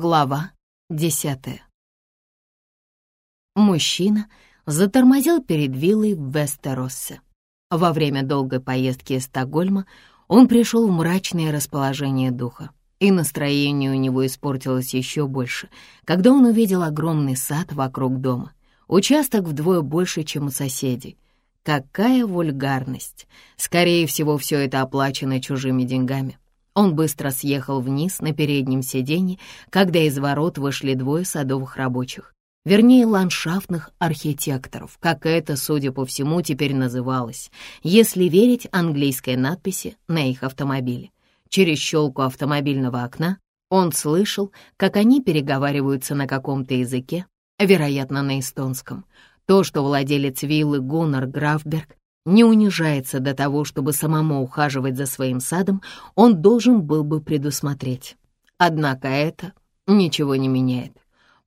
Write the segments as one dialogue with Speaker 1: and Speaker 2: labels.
Speaker 1: Глава десятая. Мужчина затормозил перед виллой в Вестероссе. Во время долгой поездки из Стокгольма он пришел в мрачное расположение духа, и настроение у него испортилось еще больше, когда он увидел огромный сад вокруг дома, участок вдвое больше, чем у соседей. Какая вульгарность! Скорее всего, все это оплачено чужими деньгами. Он быстро съехал вниз на переднем сиденье, когда из ворот вышли двое садовых рабочих. Вернее, ландшафтных архитекторов, как это, судя по всему, теперь называлось, если верить английской надписи на их автомобиле. Через щелку автомобильного окна он слышал, как они переговариваются на каком-то языке, вероятно, на эстонском. То, что владелец виллы Гуннар Графберг не унижается до того, чтобы самому ухаживать за своим садом, он должен был бы предусмотреть. Однако это ничего не меняет.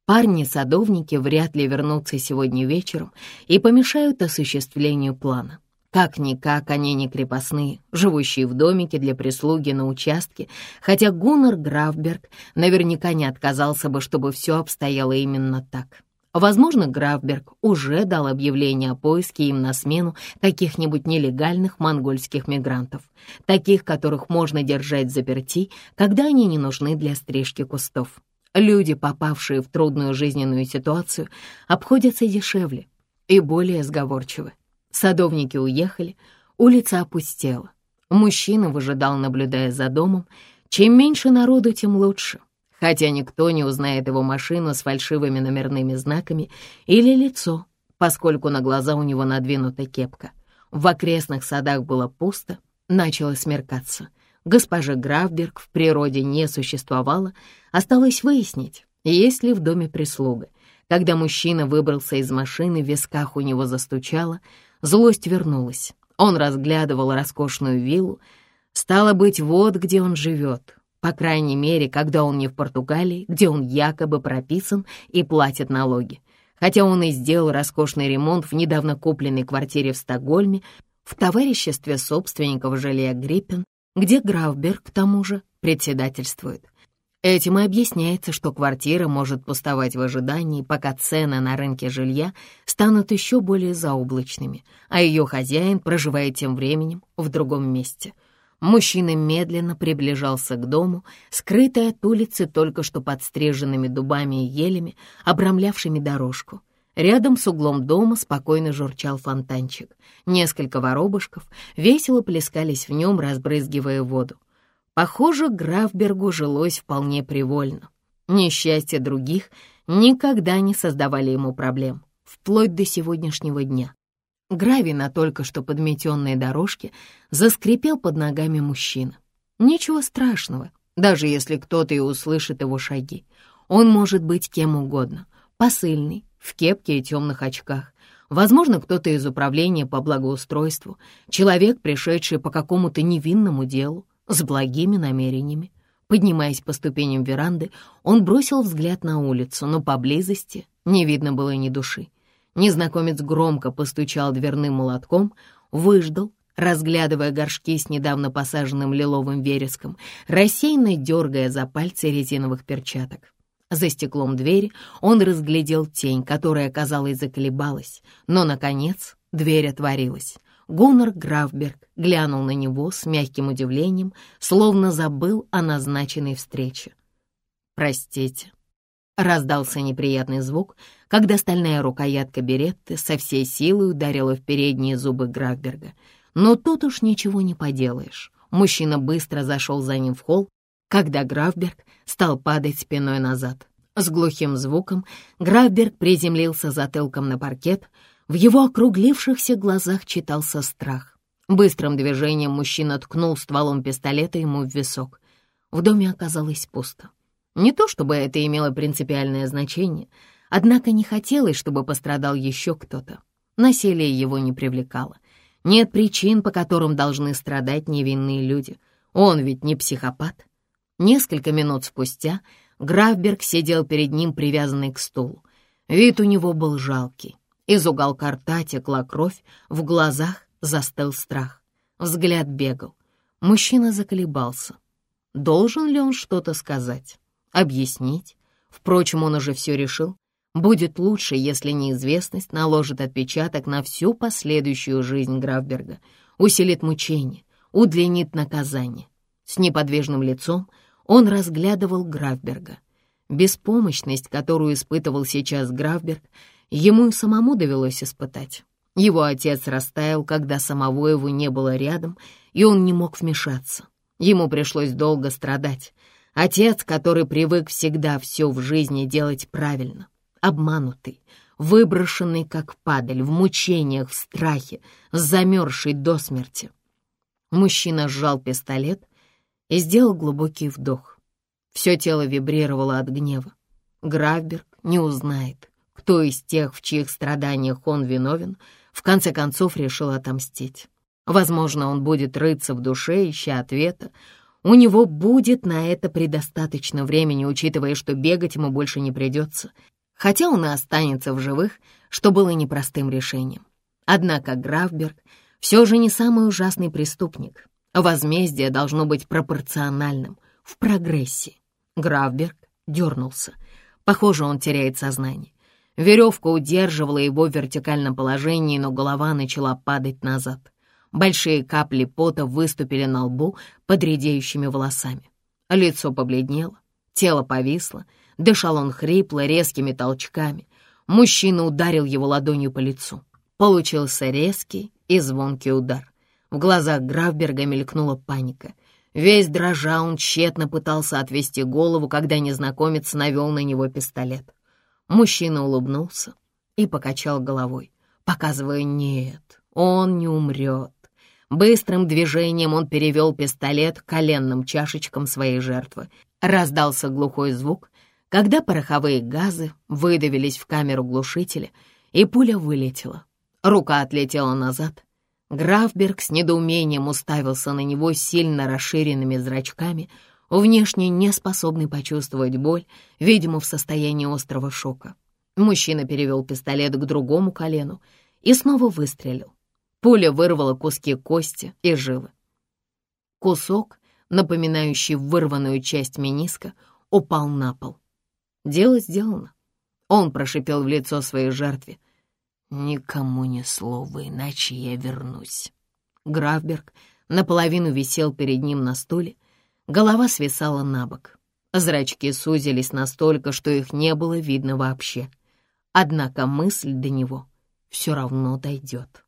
Speaker 1: Парни-садовники вряд ли вернутся сегодня вечером и помешают осуществлению плана. Как-никак они не крепостные, живущие в домике для прислуги на участке, хотя Гуннар Графберг наверняка не отказался бы, чтобы все обстояло именно так. Возможно, Графберг уже дал объявление о поиске им на смену каких-нибудь нелегальных монгольских мигрантов, таких, которых можно держать заперти, когда они не нужны для стрижки кустов. Люди, попавшие в трудную жизненную ситуацию, обходятся дешевле и более сговорчивы. Садовники уехали, улица опустела. Мужчина выжидал, наблюдая за домом. Чем меньше народу, тем лучше — хотя никто не узнает его машину с фальшивыми номерными знаками или лицо, поскольку на глаза у него надвинута кепка. В окрестных садах было пусто, начало смеркаться. Госпожа Графберг в природе не существовало, осталось выяснить, есть ли в доме прислуга. Когда мужчина выбрался из машины, в висках у него застучало, злость вернулась. Он разглядывал роскошную виллу. Стало быть, вот где он живет, по крайней мере, когда он не в Португалии, где он якобы прописан и платит налоги. Хотя он и сделал роскошный ремонт в недавно купленной квартире в Стокгольме, в товариществе собственников жилья Гриппен, где Графберг, к тому же, председательствует. Этим и объясняется, что квартира может пустовать в ожидании, пока цены на рынке жилья станут еще более заоблачными, а ее хозяин проживает тем временем в другом месте — Мужчина медленно приближался к дому, скрытый от улицы только что подстриженными дубами и елями, обрамлявшими дорожку. Рядом с углом дома спокойно журчал фонтанчик. Несколько воробушков весело плескались в нем, разбрызгивая воду. Похоже, Графбергу жилось вполне привольно. Несчастья других никогда не создавали ему проблем, вплоть до сегодняшнего дня. Гравий на только что подметенной дорожке заскрипел под ногами мужчина. Ничего страшного, даже если кто-то и услышит его шаги. Он может быть кем угодно. Посыльный, в кепке и темных очках. Возможно, кто-то из управления по благоустройству, человек, пришедший по какому-то невинному делу, с благими намерениями. Поднимаясь по ступеням веранды, он бросил взгляд на улицу, но поблизости не видно было ни души. Незнакомец громко постучал дверным молотком, выждал, разглядывая горшки с недавно посаженным лиловым вереском, рассеянно дергая за пальцы резиновых перчаток. За стеклом двери он разглядел тень, которая, казалось, заколебалась, но, наконец, дверь отворилась. Гуннар Графберг глянул на него с мягким удивлением, словно забыл о назначенной встрече. «Простите», — раздался неприятный звук, когда стальная рукоятка беретты со всей силой ударила в передние зубы Графберга. Но тут уж ничего не поделаешь. Мужчина быстро зашел за ним в холл, когда Графберг стал падать спиной назад. С глухим звуком Графберг приземлился затылком на паркет. В его округлившихся глазах читался страх. Быстрым движением мужчина ткнул стволом пистолета ему в висок. В доме оказалось пусто. Не то чтобы это имело принципиальное значение — Однако не хотелось, чтобы пострадал еще кто-то. Насилие его не привлекало. Нет причин, по которым должны страдать невинные люди. Он ведь не психопат. Несколько минут спустя Графберг сидел перед ним, привязанный к стулу. Вид у него был жалкий. Из уголка рта текла кровь, в глазах застыл страх. Взгляд бегал. Мужчина заколебался. Должен ли он что-то сказать? Объяснить? Впрочем, он уже все решил. Будет лучше, если неизвестность наложит отпечаток на всю последующую жизнь Графберга, усилит мучение, удлинит наказание. С неподвижным лицом он разглядывал Графберга. Беспомощность, которую испытывал сейчас Графберг, ему самому довелось испытать. Его отец растаял, когда самого его не было рядом, и он не мог вмешаться. Ему пришлось долго страдать. Отец, который привык всегда все в жизни делать правильно, обманутый, выброшенный как падаль, в мучениях, в страхе, замерзший до смерти. Мужчина сжал пистолет и сделал глубокий вдох. Все тело вибрировало от гнева. Графберг не узнает, кто из тех, в чьих страданиях он виновен, в конце концов решил отомстить. Возможно, он будет рыться в душе, ища ответа. У него будет на это предостаточно времени, учитывая, что бегать ему больше не придется, хотя он и останется в живых, что было непростым решением. Однако Графберг все же не самый ужасный преступник. Возмездие должно быть пропорциональным, в прогрессе. Графберг дернулся. Похоже, он теряет сознание. Веревка удерживала его в вертикальном положении, но голова начала падать назад. Большие капли пота выступили на лбу под редеющими волосами. Лицо побледнело, тело повисло, дышал он хрипло, резкими толчками. Мужчина ударил его ладонью по лицу. Получился резкий и звонкий удар. В глазах Графберга мелькнула паника. Весь дрожа он тщетно пытался отвести голову, когда незнакомец навел на него пистолет. Мужчина улыбнулся и покачал головой, показывая «нет, он не умрет». Быстрым движением он перевел пистолет к коленным чашечкам своей жертвы. Раздался глухой звук, когда пороховые газы выдавились в камеру глушителя, и пуля вылетела. Рука отлетела назад. Графберг с недоумением уставился на него сильно расширенными зрачками — внешне не способный почувствовать боль, видимо, в состоянии острого шока. Мужчина перевел пистолет к другому колену и снова выстрелил. Пуля вырвала куски кости и жилы. Кусок, напоминающий вырванную часть мениска, упал на пол. Дело сделано. Он прошипел в лицо своей жертве. «Никому ни слова, иначе я вернусь». Графберг наполовину висел перед ним на стуле, Голова свисала на бок. Зрачки сузились настолько, что их не было видно вообще. Однако мысль до него все равно дойдет.